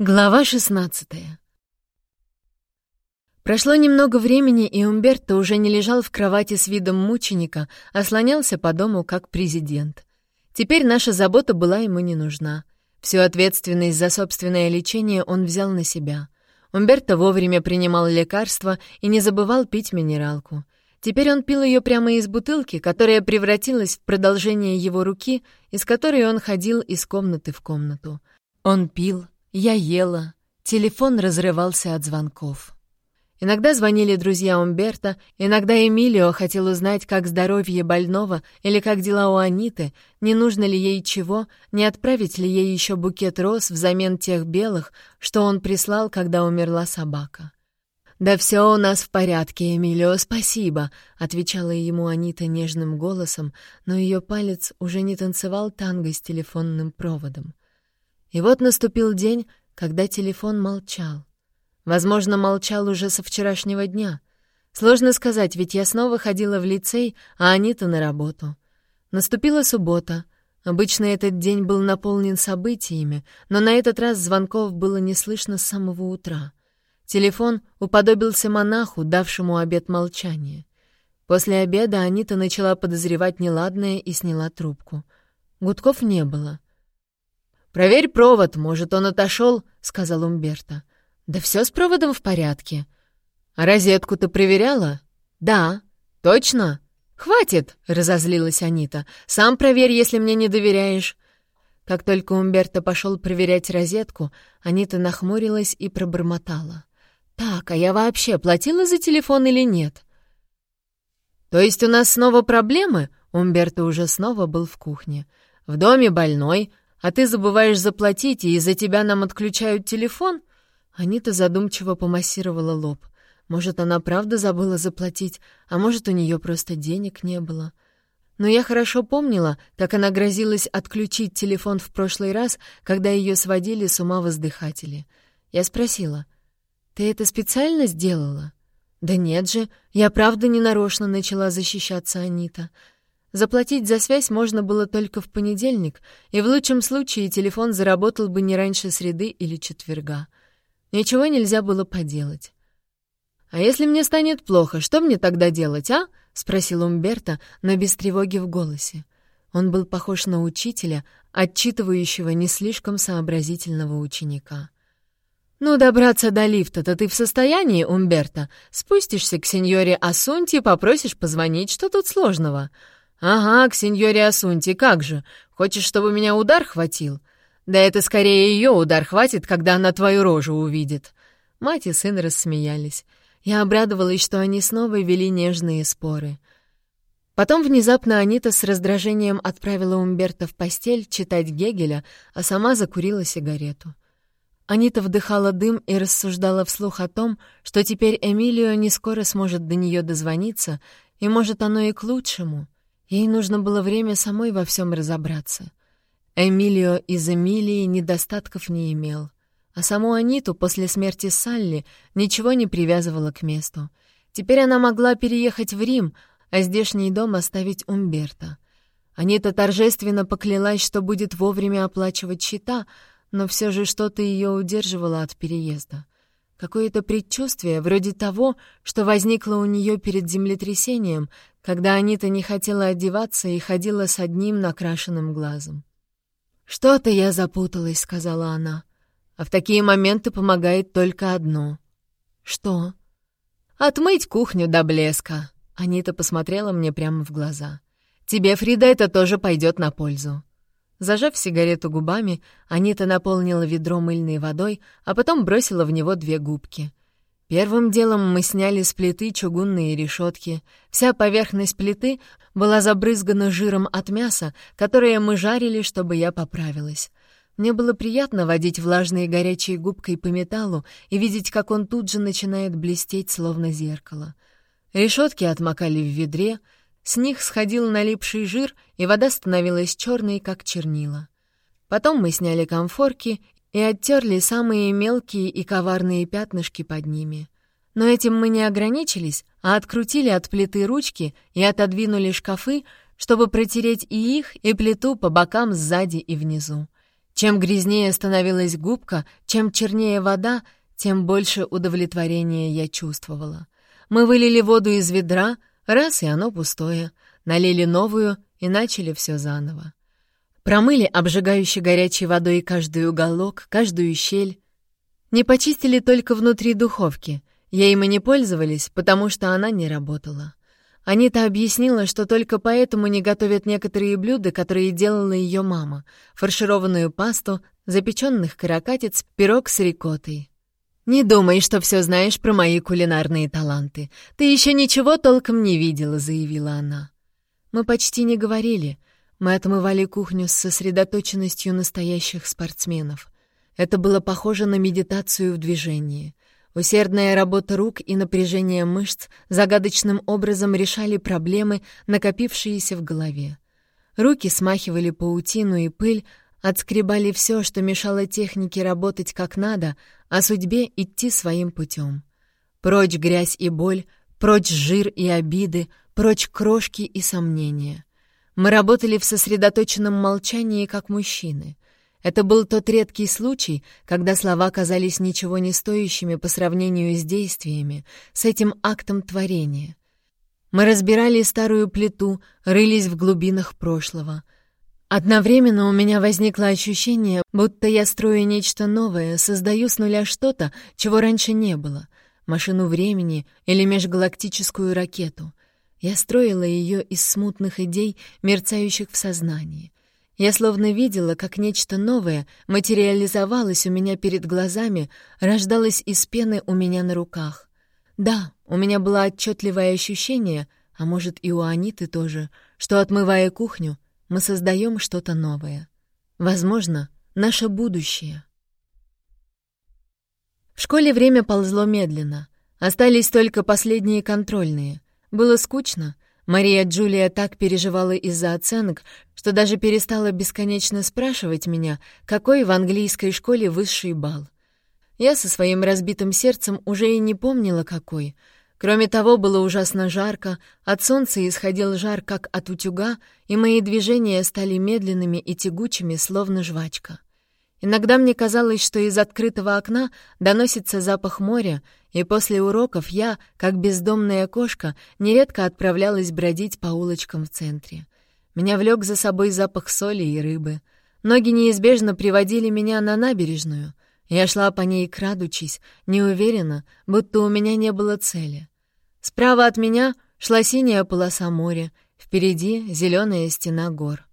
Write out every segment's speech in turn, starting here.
Глава 16 Прошло немного времени, и Умберто уже не лежал в кровати с видом мученика, а слонялся по дому как президент. Теперь наша забота была ему не нужна. Всю ответственность за собственное лечение он взял на себя. Умберто вовремя принимал лекарства и не забывал пить минералку. Теперь он пил ее прямо из бутылки, которая превратилась в продолжение его руки, из которой он ходил из комнаты в комнату. Он пил, я ела. Телефон разрывался от звонков. Иногда звонили друзья Умберта, иногда Эмилио хотел узнать, как здоровье больного или как дела у Аниты, не нужно ли ей чего, не отправить ли ей еще букет роз взамен тех белых, что он прислал, когда умерла собака. «Да все у нас в порядке, Эмилио, спасибо», — отвечала ему Анита нежным голосом, но ее палец уже не танцевал танго с телефонным проводом. И вот наступил день, когда телефон молчал. Возможно, молчал уже со вчерашнего дня. Сложно сказать, ведь я снова ходила в лицей, а Анита на работу. Наступила суббота. Обычно этот день был наполнен событиями, но на этот раз звонков было не слышно с самого утра. Телефон уподобился монаху, давшему обет молчания. После обеда Анита начала подозревать неладное и сняла трубку. Гудков не было. «Проверь провод, может, он отошел», — сказал Умберто. «Да все с проводом в порядке». «А розетку ты проверяла?» «Да». «Точно?» «Хватит!» — разозлилась Анита. «Сам проверь, если мне не доверяешь». Как только Умберто пошел проверять розетку, Анита нахмурилась и пробормотала. «Так, а я вообще платила за телефон или нет?» «То есть у нас снова проблемы?» Умберто уже снова был в кухне. «В доме больной, а ты забываешь заплатить, и из-за тебя нам отключают телефон?» Анита задумчиво помассировала лоб. Может, она правда забыла заплатить, а может, у нее просто денег не было. Но я хорошо помнила, как она грозилась отключить телефон в прошлый раз, когда ее сводили с ума воздыхатели. Я спросила, «Ты это специально сделала?» «Да нет же, я правда ненарочно начала защищаться Анита». Заплатить за связь можно было только в понедельник, и в лучшем случае телефон заработал бы не раньше среды или четверга. Ничего нельзя было поделать. «А если мне станет плохо, что мне тогда делать, а?» — спросил Умберто, но без тревоги в голосе. Он был похож на учителя, отчитывающего не слишком сообразительного ученика. «Ну, добраться до лифта-то ты в состоянии, Умберто? Спустишься к сеньоре Асунти попросишь позвонить, что тут сложного?» «Ага, к сеньоре Асунти, как же? Хочешь, чтобы меня удар хватил?» «Да это скорее ее удар хватит, когда она твою рожу увидит». Мать и сын рассмеялись. Я обрадовалась, что они снова вели нежные споры. Потом внезапно Анита с раздражением отправила Умберта в постель читать Гегеля, а сама закурила сигарету. Анита вдыхала дым и рассуждала вслух о том, что теперь Эмилио не скоро сможет до нее дозвониться, и, может, оно и к лучшему — Ей нужно было время самой во всем разобраться. Эмилио из Эмилии недостатков не имел. А саму Аниту после смерти Салли ничего не привязывало к месту. Теперь она могла переехать в Рим, а здешний дом оставить Умберто. Анита торжественно поклялась, что будет вовремя оплачивать счета, но все же что-то ее удерживало от переезда. Какое-то предчувствие, вроде того, что возникло у нее перед землетрясением, когда Анита не хотела одеваться и ходила с одним накрашенным глазом. «Что-то я запуталась», — сказала она. «А в такие моменты помогает только одно». «Что?» «Отмыть кухню до блеска», — Анита посмотрела мне прямо в глаза. «Тебе, Фрида, это тоже пойдет на пользу». Зажав сигарету губами, Анита наполнила ведро мыльной водой, а потом бросила в него две губки. Первым делом мы сняли с плиты чугунные решетки. Вся поверхность плиты была забрызгана жиром от мяса, которое мы жарили, чтобы я поправилась. Мне было приятно водить влажной и горячей губкой по металлу и видеть, как он тут же начинает блестеть, словно зеркало. Решетки отмокали в ведре — с них сходил налипший жир, и вода становилась черной, как чернила. Потом мы сняли комфорки и оттерли самые мелкие и коварные пятнышки под ними. Но этим мы не ограничились, а открутили от плиты ручки и отодвинули шкафы, чтобы протереть и их, и плиту по бокам сзади и внизу. Чем грязнее становилась губка, чем чернее вода, тем больше удовлетворения я чувствовала. Мы вылили воду из ведра, раз и оно пустое, налили новую и начали все заново. Промыли обжигающей горячей водой каждый уголок, каждую щель. Не почистили только внутри духовки. Ей мы не пользовались, потому что она не работала. Анита объяснила, что только поэтому не готовят некоторые блюда, которые делала ее мама. Фаршированную пасту, запеченных каракатиц, пирог с рикоттой. «Не думай, что все знаешь про мои кулинарные таланты. Ты еще ничего толком не видела», — заявила она. Мы почти не говорили. Мы отмывали кухню с сосредоточенностью настоящих спортсменов. Это было похоже на медитацию в движении. Усердная работа рук и напряжение мышц загадочным образом решали проблемы, накопившиеся в голове. Руки смахивали паутину и пыль, отскребали все, что мешало технике работать как надо, а судьбе идти своим путем. Прочь грязь и боль, прочь жир и обиды, прочь крошки и сомнения. Мы работали в сосредоточенном молчании, как мужчины — это был тот редкий случай, когда слова казались ничего не стоящими по сравнению с действиями, с этим актом творения. Мы разбирали старую плиту, рылись в глубинах прошлого. Одновременно у меня возникло ощущение, будто я строю нечто новое, создаю с нуля что-то, чего раньше не было — машину времени или межгалактическую ракету. Я строила ее из смутных идей, мерцающих в сознании. Я словно видела, как нечто новое материализовалось у меня перед глазами, рождалось из пены у меня на руках. Да, у меня было отчетливое ощущение, а может и у Аниты тоже, что, отмывая кухню, мы создаем что-то новое. Возможно, наше будущее. В школе время ползло медленно. Остались только последние контрольные. Было скучно — Мария Джулия так переживала из-за оценок, что даже перестала бесконечно спрашивать меня, какой в английской школе высший балл. Я со своим разбитым сердцем уже и не помнила, какой. Кроме того, было ужасно жарко, от солнца исходил жар, как от утюга, и мои движения стали медленными и тягучими, словно жвачка. Иногда мне казалось, что из открытого окна доносится запах моря, и после уроков я, как бездомная кошка, нередко отправлялась бродить по улочкам в центре. Меня влек за собой запах соли и рыбы. Ноги неизбежно приводили меня на набережную. Я шла по ней, крадучись, неуверенно, будто у меня не было цели. Справа от меня шла синяя полоса моря, впереди зеленая стена гор.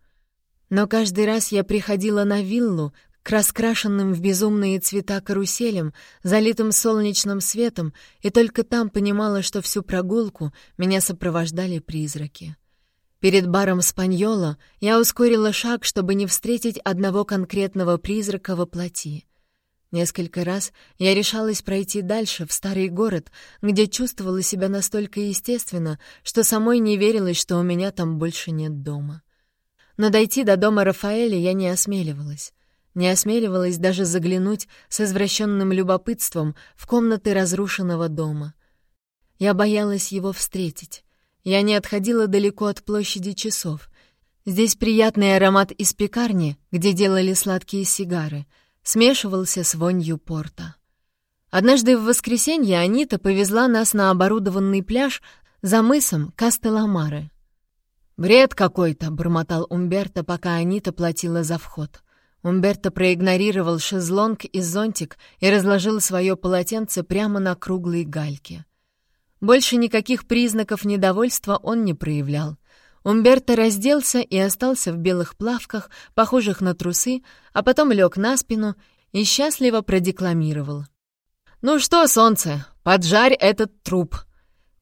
Но каждый раз я приходила на виллу, к раскрашенным в безумные цвета каруселям, залитым солнечным светом, и только там понимала, что всю прогулку меня сопровождали призраки. Перед баром Спаньола я ускорила шаг, чтобы не встретить одного конкретного призрака во плоти. Несколько раз я решалась пройти дальше, в старый город, где чувствовала себя настолько естественно, что самой не верилось, что у меня там больше нет дома. Но дойти до дома Рафаэля я не осмеливалась не осмеливалась даже заглянуть с извращенным любопытством в комнаты разрушенного дома. Я боялась его встретить. Я не отходила далеко от площади часов. Здесь приятный аромат из пекарни, где делали сладкие сигары, смешивался с вонью порта. Однажды в воскресенье Анита повезла нас на оборудованный пляж за мысом Кастеламары. «Бред какой-то», — бормотал Умберто, пока Анита платила за вход. Умберто проигнорировал шезлонг и зонтик и разложил свое полотенце прямо на круглой гальке. Больше никаких признаков недовольства он не проявлял. Умберто разделся и остался в белых плавках, похожих на трусы, а потом лег на спину и счастливо продекламировал. «Ну что, солнце, поджарь этот труп!»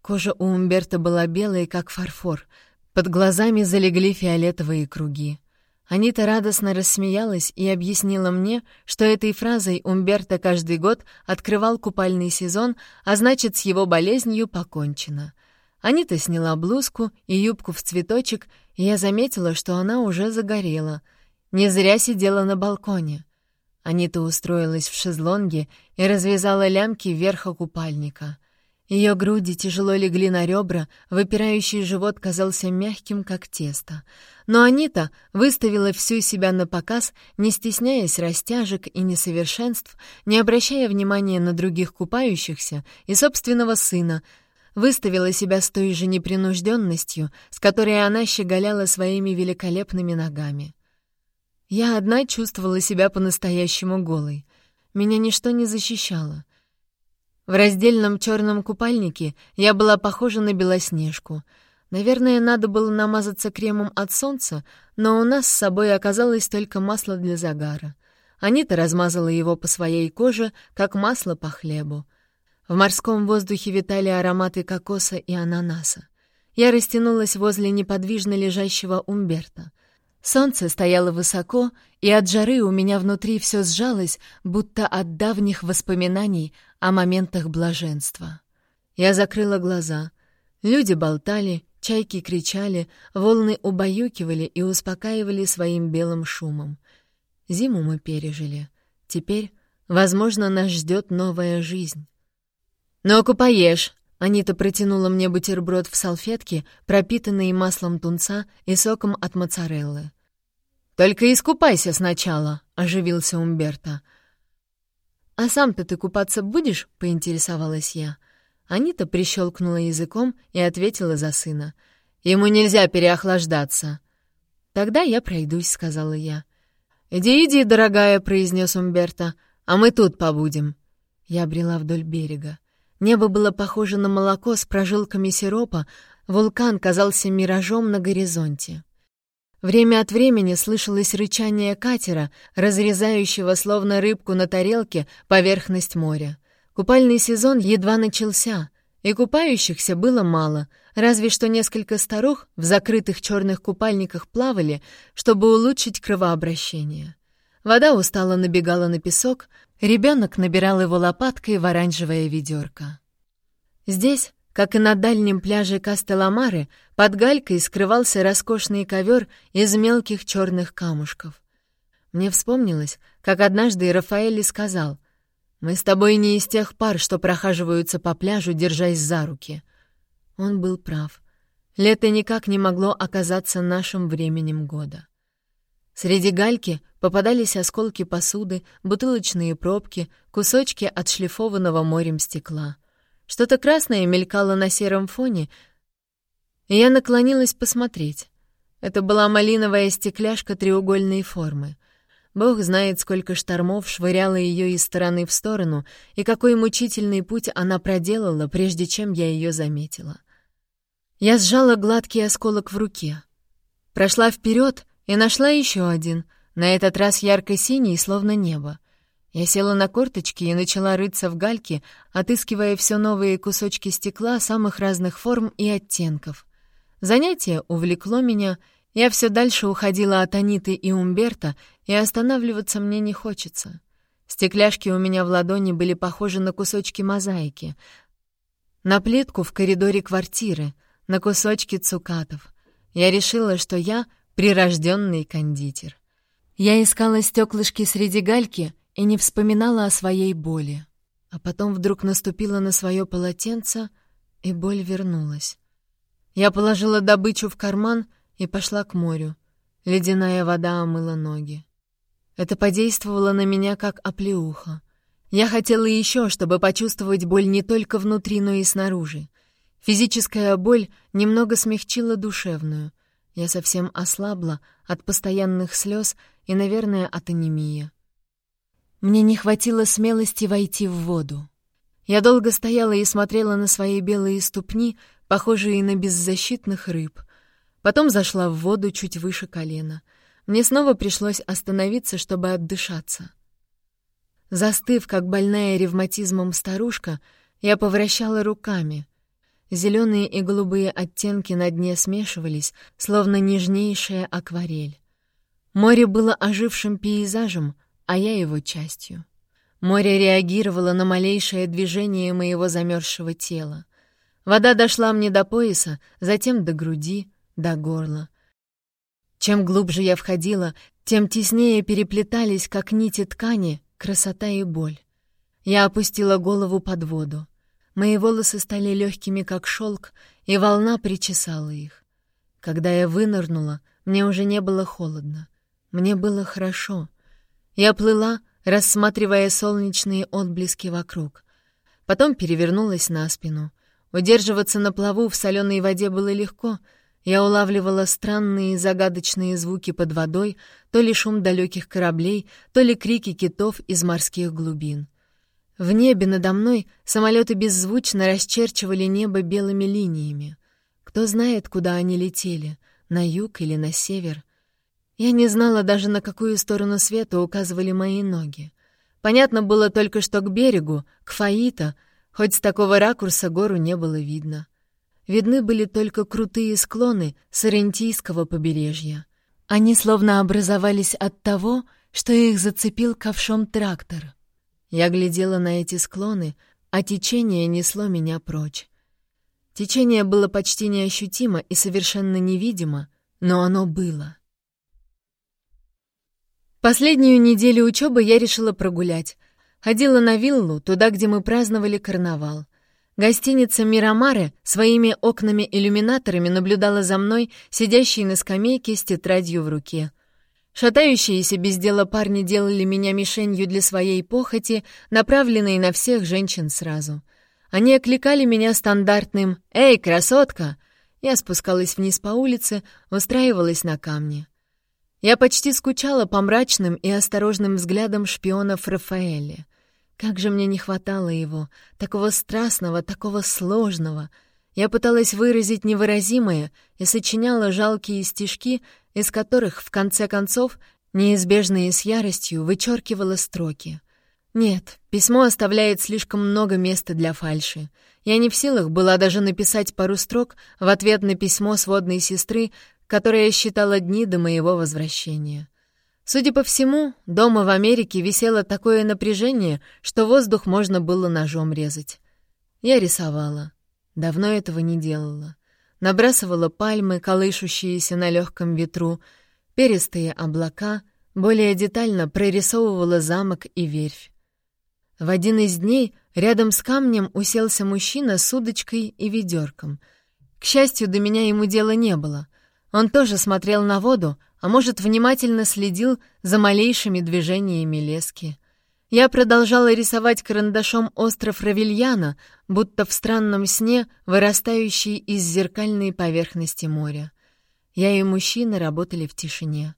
Кожа у Умберто была белая, как фарфор. Под глазами залегли фиолетовые круги. Анита радостно рассмеялась и объяснила мне, что этой фразой Умберто каждый год открывал купальный сезон, а значит, с его болезнью покончено. Анита сняла блузку и юбку в цветочек, и я заметила, что она уже загорела. Не зря сидела на балконе. Анита устроилась в шезлонге и развязала лямки верха купальника. Ее груди тяжело легли на ребра, выпирающий живот казался мягким, как тесто. Но Анита выставила всю себя на показ, не стесняясь растяжек и несовершенств, не обращая внимания на других купающихся и собственного сына, выставила себя с той же непринужденностью, с которой она щеголяла своими великолепными ногами. Я одна чувствовала себя по-настоящему голой. Меня ничто не защищало. В раздельном черном купальнике я была похожа на Белоснежку. Наверное, надо было намазаться кремом от солнца, но у нас с собой оказалось только масло для загара. Анита размазала его по своей коже, как масло по хлебу. В морском воздухе витали ароматы кокоса и ананаса. Я растянулась возле неподвижно лежащего Умберта. Солнце стояло высоко, и от жары у меня внутри все сжалось, будто от давних воспоминаний о моментах блаженства. Я закрыла глаза. Люди болтали, чайки кричали, волны убаюкивали и успокаивали своим белым шумом. Зиму мы пережили. Теперь, возможно, нас ждет новая жизнь. «Ну-ка поешь!» Анита протянула мне бутерброд в салфетке, пропитанный маслом тунца и соком от моцареллы. «Только искупайся сначала», — оживился Умберто. «А сам-то ты купаться будешь?» — поинтересовалась я. Анита прищелкнула языком и ответила за сына. «Ему нельзя переохлаждаться». «Тогда я пройдусь», — сказала я. «Иди, иди, дорогая», — произнес Умберто, — «а мы тут побудем». Я брела вдоль берега. Небо было похоже на молоко с прожилками сиропа, вулкан казался миражом на горизонте. Время от времени слышалось рычание катера, разрезающего словно рыбку на тарелке поверхность моря. Купальный сезон едва начался, и купающихся было мало, разве что несколько старух в закрытых черных купальниках плавали, чтобы улучшить кровообращение. Вода устало набегала на песок, ребенок набирал его лопаткой в оранжевое ведерко. Здесь, как и на дальнем пляже Кастеламары, под галькой скрывался роскошный ковер из мелких черных камушков. Мне вспомнилось, как однажды Рафаэль сказал, «Мы с тобой не из тех пар, что прохаживаются по пляжу, держась за руки». Он был прав. Лето никак не могло оказаться нашим временем года. Среди гальки попадались осколки посуды, бутылочные пробки, кусочки отшлифованного морем стекла. Что-то красное мелькало на сером фоне, и я наклонилась посмотреть. Это была малиновая стекляшка треугольной формы. Бог знает, сколько штормов швыряло ее из стороны в сторону, и какой мучительный путь она проделала, прежде чем я ее заметила. Я сжала гладкий осколок в руке. Прошла вперед и нашла еще один, на этот раз ярко-синий, словно небо. Я села на корточки и начала рыться в гальке, отыскивая все новые кусочки стекла самых разных форм и оттенков. Занятие увлекло меня, я все дальше уходила от Аниты и Умберта, и останавливаться мне не хочется. Стекляшки у меня в ладони были похожи на кусочки мозаики, на плитку в коридоре квартиры, на кусочки цукатов. Я решила, что я прирожденный кондитер. Я искала стеклышки среди гальки и не вспоминала о своей боли. А потом вдруг наступила на свое полотенце, и боль вернулась. Я положила добычу в карман и пошла к морю. Ледяная вода омыла ноги. Это подействовало на меня как оплеуха. Я хотела еще, чтобы почувствовать боль не только внутри, но и снаружи. Физическая боль немного смягчила душевную. Я совсем ослабла от постоянных слез и, наверное, от анемии. Мне не хватило смелости войти в воду. Я долго стояла и смотрела на свои белые ступни, похожие на беззащитных рыб. Потом зашла в воду чуть выше колена. Мне снова пришлось остановиться, чтобы отдышаться. Застыв, как больная ревматизмом старушка, я повращала руками. Зеленые и голубые оттенки на дне смешивались, словно нежнейшая акварель. Море было ожившим пейзажем, а я его частью. Море реагировало на малейшее движение моего замерзшего тела. Вода дошла мне до пояса, затем до груди, до горла. Чем глубже я входила, тем теснее переплетались, как нити ткани, красота и боль. Я опустила голову под воду. Мои волосы стали легкими, как шелк, и волна причесала их. Когда я вынырнула, мне уже не было холодно. Мне было хорошо. Я плыла, рассматривая солнечные отблески вокруг. Потом перевернулась на спину. Удерживаться на плаву в соленой воде было легко. Я улавливала странные загадочные звуки под водой, то ли шум далеких кораблей, то ли крики китов из морских глубин. В небе надо мной самолеты беззвучно расчерчивали небо белыми линиями. Кто знает, куда они летели, на юг или на север. Я не знала даже, на какую сторону света указывали мои ноги. Понятно было только, что к берегу, к Фаита, хоть с такого ракурса гору не было видно. Видны были только крутые склоны Сарентийского побережья. Они словно образовались от того, что их зацепил ковшом трактор. Я глядела на эти склоны, а течение несло меня прочь. Течение было почти неощутимо и совершенно невидимо, но оно было. Последнюю неделю учебы я решила прогулять. Ходила на виллу, туда, где мы праздновали карнавал. Гостиница «Мирамаре» своими окнами-иллюминаторами наблюдала за мной, сидящей на скамейке с тетрадью в руке — Шатающиеся без дела парни делали меня мишенью для своей похоти, направленной на всех женщин сразу. Они окликали меня стандартным «Эй, красотка!» Я спускалась вниз по улице, устраивалась на камне. Я почти скучала по мрачным и осторожным взглядам шпионов Рафаэля. Как же мне не хватало его, такого страстного, такого сложного. Я пыталась выразить невыразимое и сочиняла жалкие стишки, из которых, в конце концов, неизбежно и с яростью вычеркивала строки. Нет, письмо оставляет слишком много места для фальши. Я не в силах была даже написать пару строк в ответ на письмо сводной сестры, которое считала дни до моего возвращения. Судя по всему, дома в Америке висело такое напряжение, что воздух можно было ножом резать. Я рисовала. Давно этого не делала набрасывала пальмы, колышущиеся на легком ветру, перистые облака, более детально прорисовывала замок и верфь. В один из дней рядом с камнем уселся мужчина с удочкой и ведерком. К счастью, до меня ему дела не было. Он тоже смотрел на воду, а может, внимательно следил за малейшими движениями лески. Я продолжала рисовать карандашом остров Равильяна, будто в странном сне, вырастающий из зеркальной поверхности моря. Я и мужчина работали в тишине.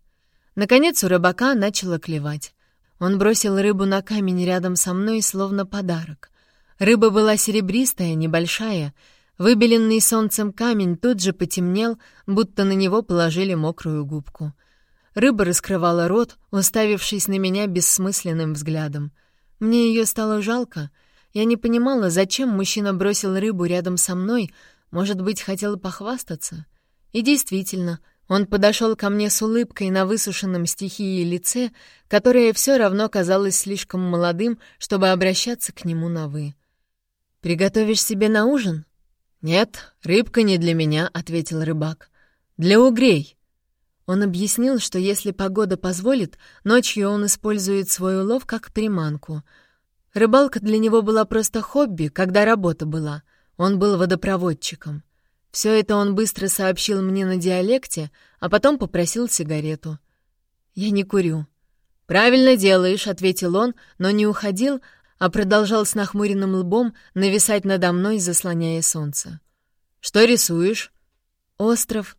Наконец у рыбака начало клевать. Он бросил рыбу на камень рядом со мной, словно подарок. Рыба была серебристая, небольшая. Выбеленный солнцем камень тут же потемнел, будто на него положили мокрую губку — Рыба раскрывала рот, уставившись на меня бессмысленным взглядом. Мне ее стало жалко. Я не понимала, зачем мужчина бросил рыбу рядом со мной, может быть, хотел похвастаться. И действительно, он подошел ко мне с улыбкой на высушенном стихии лице, которое все равно казалось слишком молодым, чтобы обращаться к нему на «вы». «Приготовишь себе на ужин?» «Нет, рыбка не для меня», — ответил рыбак. «Для угрей». Он объяснил, что если погода позволит, ночью он использует свой улов как приманку. Рыбалка для него была просто хобби, когда работа была. Он был водопроводчиком. Все это он быстро сообщил мне на диалекте, а потом попросил сигарету. «Я не курю». «Правильно делаешь», — ответил он, но не уходил, а продолжал с нахмуренным лбом нависать надо мной, заслоняя солнце. «Что рисуешь?» «Остров»,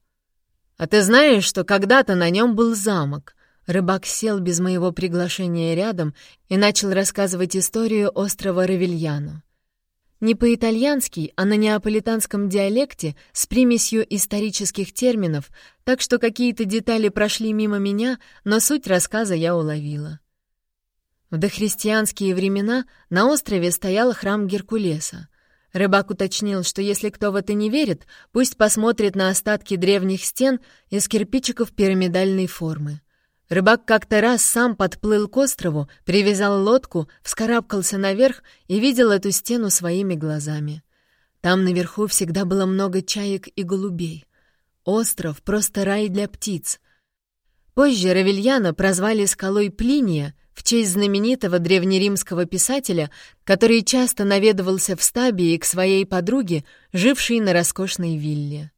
«А ты знаешь, что когда-то на нем был замок?» Рыбак сел без моего приглашения рядом и начал рассказывать историю острова Равильяно. Не по-итальянски, а на неаполитанском диалекте с примесью исторических терминов, так что какие-то детали прошли мимо меня, но суть рассказа я уловила. В дохристианские времена на острове стоял храм Геркулеса. Рыбак уточнил, что если кто в это не верит, пусть посмотрит на остатки древних стен из кирпичиков пирамидальной формы. Рыбак как-то раз сам подплыл к острову, привязал лодку, вскарабкался наверх и видел эту стену своими глазами. Там наверху всегда было много чаек и голубей. Остров — просто рай для птиц. Позже Равильяна прозвали скалой Плиния в честь знаменитого древнеримского писателя, который часто наведывался в Стабии к своей подруге, жившей на роскошной вилле.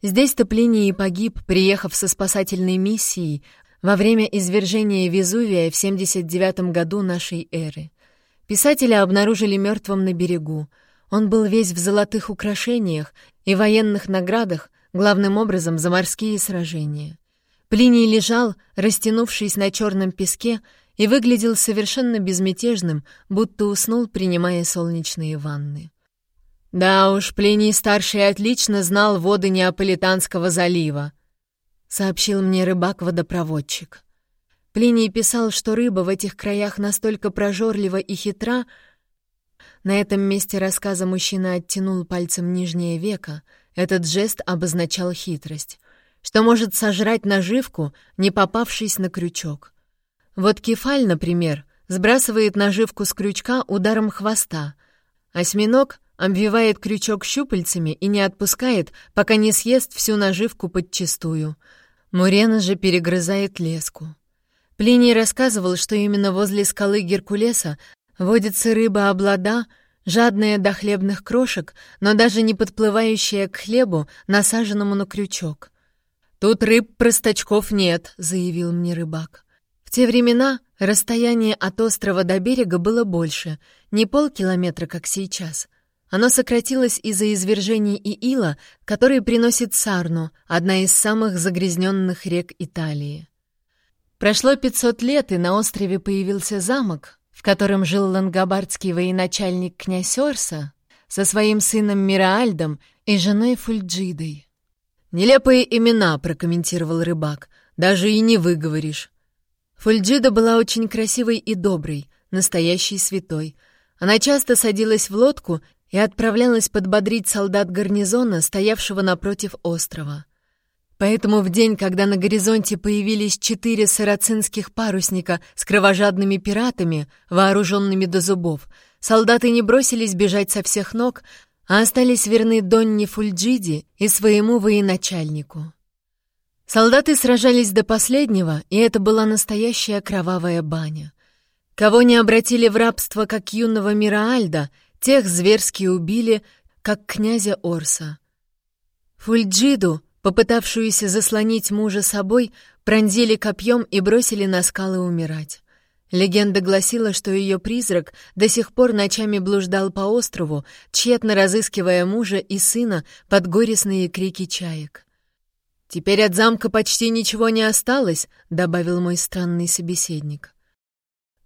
Здесь-то Плиний погиб, приехав со спасательной миссией во время извержения Везувия в 79 году нашей эры. Писателя обнаружили мертвым на берегу. Он был весь в золотых украшениях и военных наградах, главным образом за морские сражения. Плиний лежал, растянувшись на черном песке, и выглядел совершенно безмятежным, будто уснул, принимая солнечные ванны. «Да уж, Плиний-старший отлично знал воды Неаполитанского залива», — сообщил мне рыбак-водопроводчик. Плиний писал, что рыба в этих краях настолько прожорлива и хитра. На этом месте рассказа мужчина оттянул пальцем нижнее веко. Этот жест обозначал хитрость, что может сожрать наживку, не попавшись на крючок. Вот кефаль, например, сбрасывает наживку с крючка ударом хвоста. Осьминог обвивает крючок щупальцами и не отпускает, пока не съест всю наживку подчистую. Мурена же перегрызает леску. Плиний рассказывал, что именно возле скалы Геркулеса водится рыба-облада, жадная до хлебных крошек, но даже не подплывающая к хлебу, насаженному на крючок. «Тут рыб-простачков нет», — заявил мне рыбак. Те времена расстояние от острова до берега было больше, не полкилометра, как сейчас. Оно сократилось из-за извержений Иила, который приносит Сарну, одна из самых загрязненных рек Италии. Прошло 500 лет, и на острове появился замок, в котором жил лангобардский военачальник князь Орса со своим сыном Мираальдом и женой Фульджидой. «Нелепые имена», — прокомментировал рыбак, — «даже и не выговоришь». Фульджида была очень красивой и доброй, настоящей святой. Она часто садилась в лодку и отправлялась подбодрить солдат гарнизона, стоявшего напротив острова. Поэтому в день, когда на горизонте появились четыре сарацинских парусника с кровожадными пиратами, вооруженными до зубов, солдаты не бросились бежать со всех ног, а остались верны Донни Фульджиди и своему военачальнику. Солдаты сражались до последнего, и это была настоящая кровавая баня. Кого не обратили в рабство, как юного Мираальда, тех зверски убили, как князя Орса. Фульджиду, Попытавшуюся заслонить мужа собой, пронзили копьем и бросили на скалы умирать. Легенда гласила, что ее призрак до сих пор ночами блуждал по острову, тщетно разыскивая мужа и сына под горестные крики чаек. «Теперь от замка почти ничего не осталось», — добавил мой странный собеседник.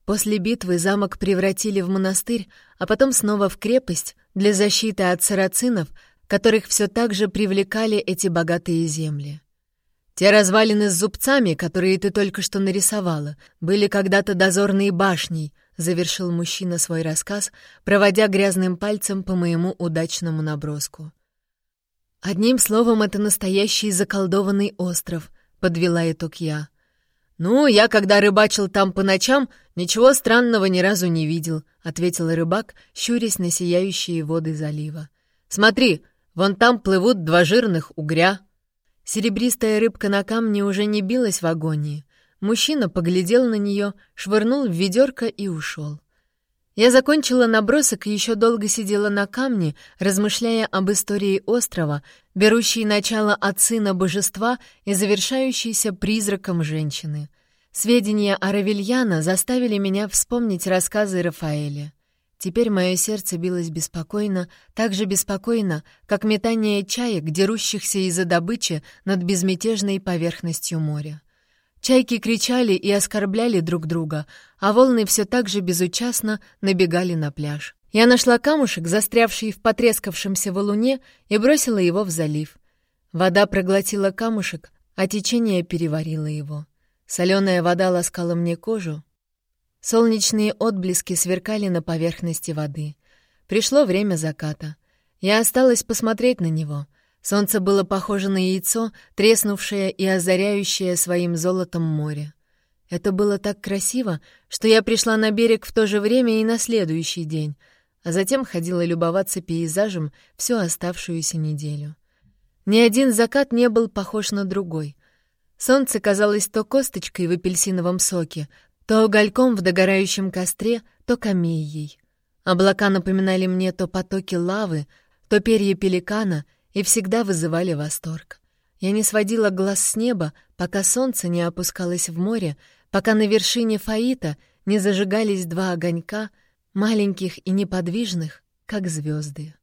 После битвы замок превратили в монастырь, а потом снова в крепость для защиты от сарацинов, которых все так же привлекали эти богатые земли. Те развалины с зубцами, которые ты только что нарисовала, были когда-то дозорные башней, завершил мужчина свой рассказ, проводя грязным пальцем по моему удачному наброску. Одним словом, это настоящий заколдованный остров, подвела итог я. Ну, я когда рыбачил там по ночам, ничего странного ни разу не видел, ответил рыбак, щурясь на сияющие воды залива. Смотри, Вон там плывут два жирных угря». Серебристая рыбка на камне уже не билась в агонии. Мужчина поглядел на нее, швырнул в ведерко и ушел. Я закончила набросок и еще долго сидела на камне, размышляя об истории острова, берущей начало от сына божества и завершающейся призраком женщины. Сведения о Равильяна заставили меня вспомнить рассказы Рафаэля. Теперь мое сердце билось беспокойно, так же беспокойно, как метание чаек, дерущихся из-за добычи над безмятежной поверхностью моря. Чайки кричали и оскорбляли друг друга, а волны все так же безучастно набегали на пляж. Я нашла камушек, застрявший в потрескавшемся валуне, и бросила его в залив. Вода проглотила камушек, а течение переварило его. Соленая вода ласкала мне кожу, Солнечные отблески сверкали на поверхности воды. Пришло время заката. Я осталась посмотреть на него. Солнце было похоже на яйцо, треснувшее и озаряющее своим золотом море. Это было так красиво, что я пришла на берег в то же время и на следующий день, а затем ходила любоваться пейзажем всю оставшуюся неделю. Ни один закат не был похож на другой. Солнце казалось то косточкой в апельсиновом соке, То угольком в догорающем костре, то камеей. Облака напоминали мне то потоки лавы, то перья пеликана и всегда вызывали восторг. Я не сводила глаз с неба, пока солнце не опускалось в море, пока на вершине Фаита не зажигались два огонька, маленьких и неподвижных, как звезды.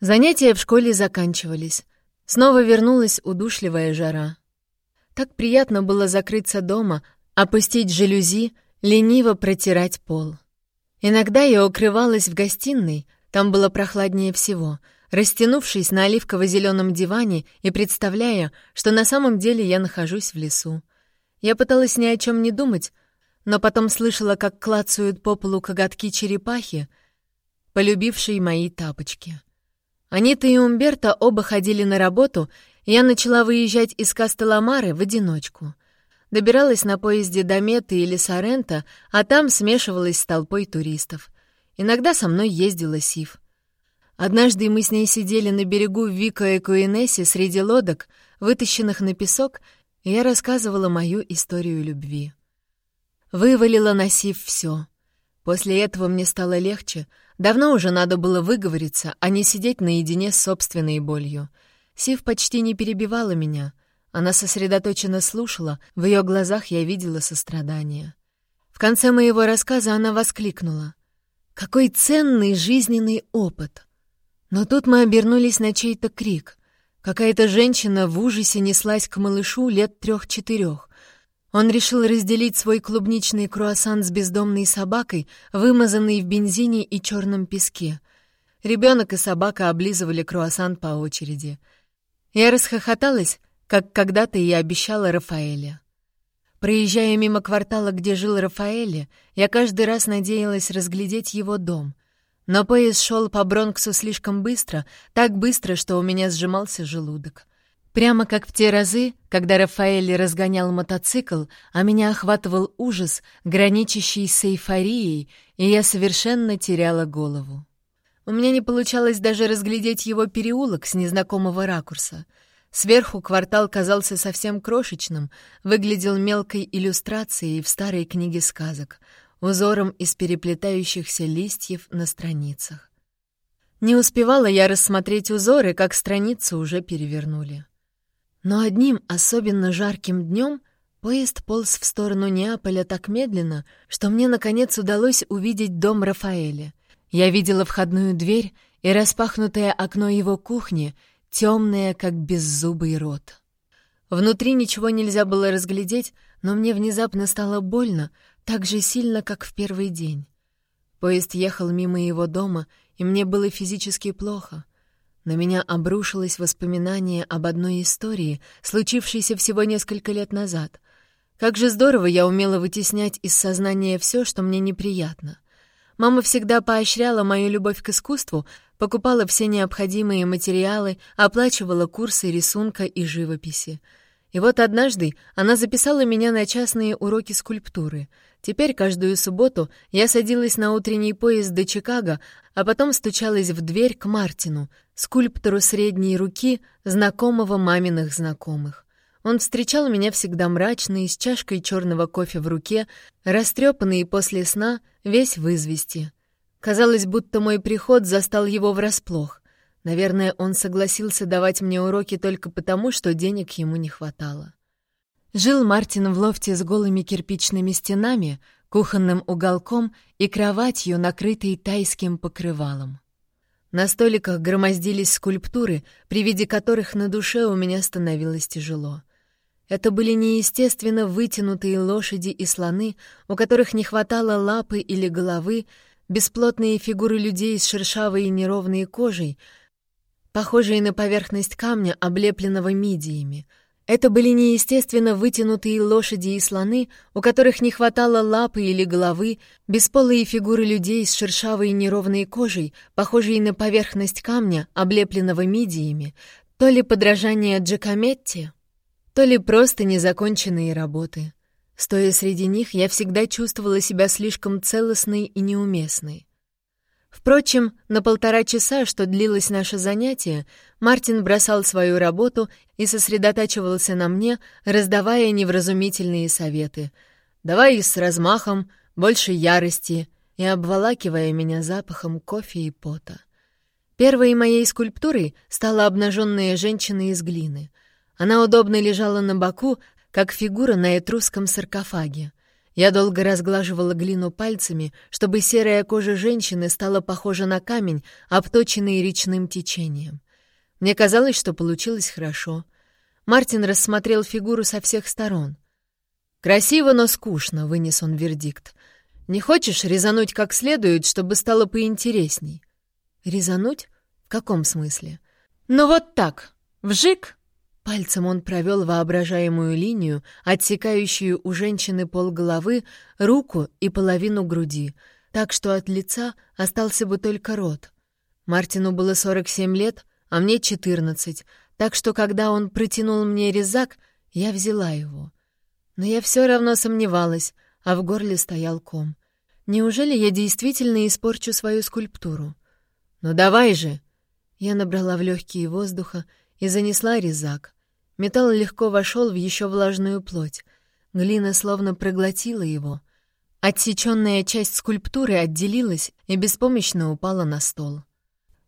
Занятия в школе заканчивались. Снова вернулась удушливая жара. Так приятно было закрыться дома, опустить жалюзи, лениво протирать пол. Иногда я укрывалась в гостиной, там было прохладнее всего, растянувшись на оливково-зеленом диване и представляя, что на самом деле я нахожусь в лесу. Я пыталась ни о чем не думать, но потом слышала, как клацают по полу коготки черепахи, полюбившие мои тапочки. Анита и Умберто оба ходили на работу, и я начала выезжать из Кастеламары в одиночку. Добиралась на поезде до Меты или Сорента, а там смешивалась с толпой туристов. Иногда со мной ездила Сив. Однажды мы с ней сидели на берегу Вика Экуинеси среди лодок, вытащенных на песок, и я рассказывала мою историю любви. Вывалила на Сив все. После этого мне стало легче. Давно уже надо было выговориться, а не сидеть наедине с собственной болью. Сив почти не перебивала меня. Она сосредоточенно слушала, в ее глазах я видела сострадание. В конце моего рассказа она воскликнула. «Какой ценный жизненный опыт!» Но тут мы обернулись на чей-то крик. Какая-то женщина в ужасе неслась к малышу лет трех-четырех. Он решил разделить свой клубничный круассан с бездомной собакой, вымазанной в бензине и черном песке. Ребенок и собака облизывали круассан по очереди. Я расхохоталась, как когда-то и обещала Рафаэле. Проезжая мимо квартала, где жил Рафаэле, я каждый раз надеялась разглядеть его дом. Но поезд шел по Бронксу слишком быстро, так быстро, что у меня сжимался желудок. Прямо как в те разы, когда Рафаэль разгонял мотоцикл, а меня охватывал ужас, граничащий с эйфорией, и я совершенно теряла голову. У меня не получалось даже разглядеть его переулок с незнакомого ракурса. Сверху квартал казался совсем крошечным, выглядел мелкой иллюстрацией в старой книге сказок, узором из переплетающихся листьев на страницах. Не успевала я рассмотреть узоры, как страницы уже перевернули. Но одним особенно жарким днем поезд полз в сторону Неаполя так медленно, что мне, наконец, удалось увидеть дом Рафаэля. Я видела входную дверь и распахнутое окно его кухни, темное, как беззубый рот. Внутри ничего нельзя было разглядеть, но мне внезапно стало больно, так же сильно, как в первый день. Поезд ехал мимо его дома, и мне было физически плохо — на меня обрушилось воспоминание об одной истории, случившейся всего несколько лет назад. Как же здорово я умела вытеснять из сознания все, что мне неприятно. Мама всегда поощряла мою любовь к искусству, покупала все необходимые материалы, оплачивала курсы рисунка и живописи. И вот однажды она записала меня на частные уроки скульптуры. Теперь каждую субботу я садилась на утренний поезд до Чикаго, а потом стучалась в дверь к Мартину, скульптору средней руки, знакомого маминых знакомых. Он встречал меня всегда мрачный, с чашкой черного кофе в руке, растрепанный после сна, весь в извести. Казалось, будто мой приход застал его врасплох. Наверное, он согласился давать мне уроки только потому, что денег ему не хватало. Жил Мартин в лофте с голыми кирпичными стенами, кухонным уголком и кроватью, накрытой тайским покрывалом. На столиках громоздились скульптуры, при виде которых на душе у меня становилось тяжело. Это были неестественно вытянутые лошади и слоны, у которых не хватало лапы или головы, бесплотные фигуры людей с шершавой и неровной кожей, похожие на поверхность камня, облепленного мидиями — это были неестественно вытянутые лошади и слоны, у которых не хватало лапы или головы, бесполые фигуры людей с шершавой и неровной кожей, похожие на поверхность камня, облепленного мидиями, то ли подражание Джакометти, то ли просто незаконченные работы. Стоя среди них, я всегда чувствовала себя слишком целостной и неуместной. Впрочем, на полтора часа, что длилось наше занятие, Мартин бросал свою работу и сосредотачивался на мне, раздавая невразумительные советы. «Давай с размахом, больше ярости», и обволакивая меня запахом кофе и пота. Первой моей скульптурой стала обнаженная женщина из глины. Она удобно лежала на боку, как фигура на этрусском саркофаге. Я долго разглаживала глину пальцами, чтобы серая кожа женщины стала похожа на камень, обточенный речным течением. Мне казалось, что получилось хорошо. Мартин рассмотрел фигуру со всех сторон. «Красиво, но скучно», — вынес он вердикт. «Не хочешь резануть как следует, чтобы стало поинтересней?» «Резануть? В каком смысле?» «Ну вот так. Вжик!» Пальцем он провел воображаемую линию, отсекающую у женщины полголовы, руку и половину груди, так что от лица остался бы только рот. Мартину было 47 лет, а мне 14, так что когда он протянул мне резак, я взяла его. Но я все равно сомневалась, а в горле стоял ком. Неужели я действительно испорчу свою скульптуру? «Ну давай же!» Я набрала в легкие воздуха и занесла резак. Металл легко вошел в еще влажную плоть. Глина словно проглотила его. Отсеченная часть скульптуры отделилась и беспомощно упала на стол.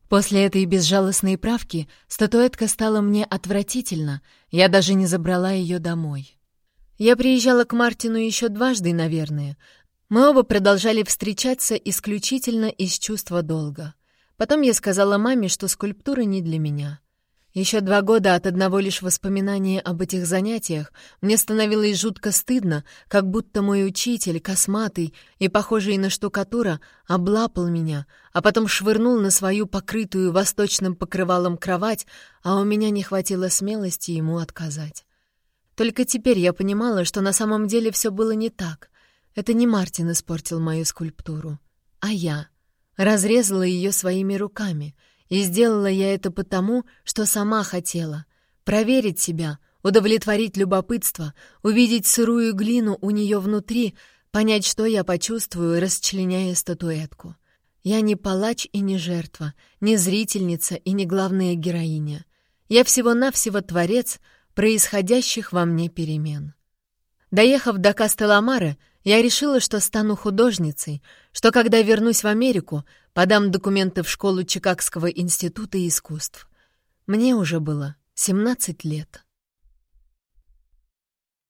После этой безжалостной правки статуэтка стала мне отвратительно, я даже не забрала ее домой. Я приезжала к Мартину еще дважды, наверное. Мы оба продолжали встречаться исключительно из чувства долга. Потом я сказала маме, что скульптура не для меня. Еще два года от одного лишь воспоминания об этих занятиях мне становилось жутко стыдно, как будто мой учитель, косматый и похожий на штукатура, облапал меня, а потом швырнул на свою покрытую восточным покрывалом кровать, а у меня не хватило смелости ему отказать. Только теперь я понимала, что на самом деле все было не так. Это не Мартин испортил мою скульптуру, а я. Разрезала ее своими руками — и сделала я это потому, что сама хотела. Проверить себя, удовлетворить любопытство, увидеть сырую глину у нее внутри, понять, что я почувствую, расчленяя статуэтку. Я не палач и не жертва, не зрительница и не главная героиня. Я всего-навсего творец происходящих во мне перемен. Доехав до Кастеламары, я решила, что стану художницей, что когда вернусь в Америку, подам документы в школу Чикагского института искусств. Мне уже было 17 лет.